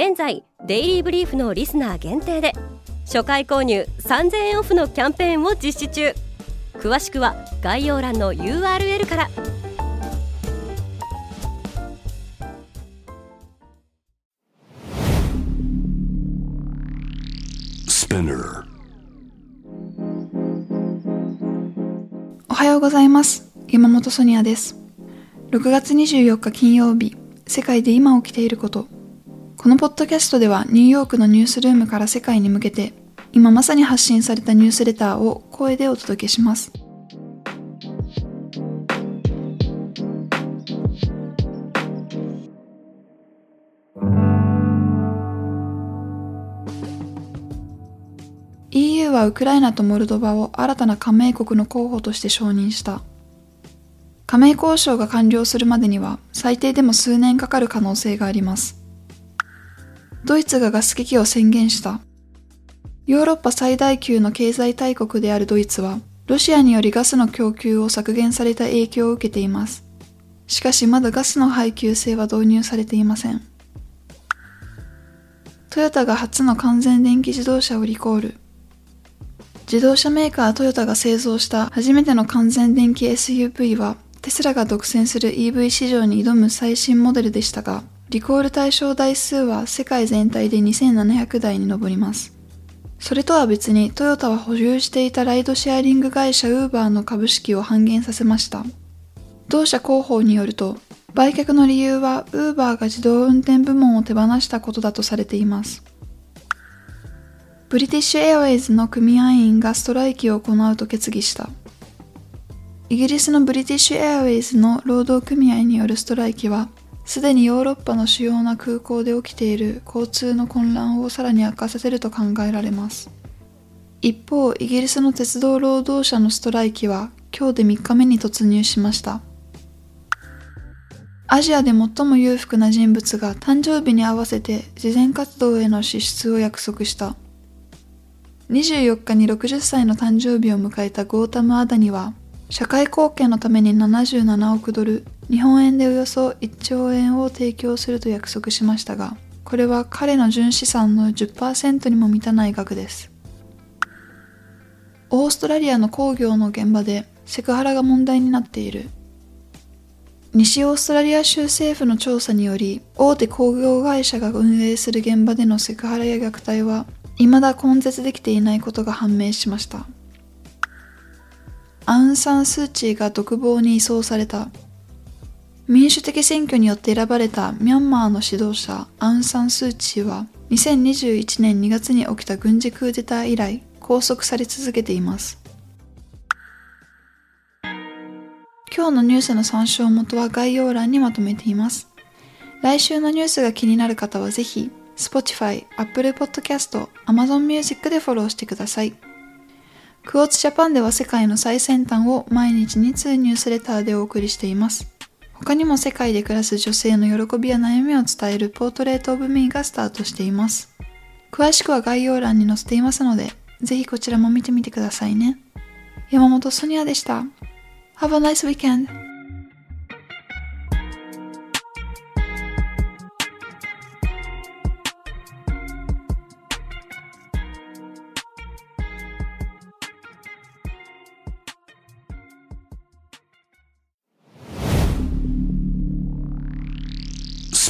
現在デイリーブリーフのリスナー限定で初回購入3000円オフのキャンペーンを実施中。詳しくは概要欄の URL から。おはようございます。山本ソニアです。6月24日金曜日世界で今起きていることこのポッドキャストではニューヨークのニュースルームから世界に向けて今まさに発信されたニュースレターを声でお届けします。EU はウクライナとモルドバを新たな加盟国の候補として承認した。加盟交渉が完了するまでには最低でも数年かかる可能性があります。ドイツがガス危機を宣言した。ヨーロッパ最大級の経済大国であるドイツは、ロシアによりガスの供給を削減された影響を受けています。しかしまだガスの配給制は導入されていません。トヨタが初の完全電気自動車をリコール。自動車メーカートヨタが製造した初めての完全電気 SUV は、テスラが独占する EV 市場に挑む最新モデルでしたが、リコール対象台数は世界全体で2700台に上ります。それとは別にトヨタは保有していたライドシェアリング会社ウーバーの株式を半減させました。同社広報によると、売却の理由はウーバーが自動運転部門を手放したことだとされています。ブリティッシュエアウェイズの組合員がストライキを行うと決議した。イギリスのブリティッシュエアウェイズの労働組合によるストライキはすでにヨーロッパの主要な空港で起きている交通の混乱をさらに悪化させると考えられます。一方、イギリスの鉄道労働者のストライキは今日で3日目に突入しました。アジアで最も裕福な人物が誕生日に合わせて慈善活動への支出を約束した。24日に60歳の誕生日を迎えたゴータム・アダニは社会貢献のために77億ドル、日本円でおよそ1兆円を提供すると約束しましたが、これは彼の純資産の10%にも満たない額です。オーストラリアの工業の現場でセクハラが問題になっている。西オーストラリア州政府の調査により、大手工業会社が運営する現場でのセクハラや虐待は、未だ根絶できていないことが判明しました。アウン・サン・スー・チーが独房に移送された。民主的選挙によって選ばれたミャンマーの指導者アウン・サン・スー・チーは2021年2月に起きた軍事クーデター以来拘束され続けています。今日のニュースの参照元は概要欄にまとめています。来週のニュースが気になる方はぜひ Spotify、Apple Podcast、Amazon Music でフォローしてください。クォーツジャパンでは世界の最先端を毎日2通ニュースレターでお送りしています。他にも世界で暮らす女性の喜びや悩みを伝えるポートレートオブミーがスタートしています。詳しくは概要欄に載せていますので、ぜひこちらも見てみてくださいね。山本ソニアでした。Have a nice weekend!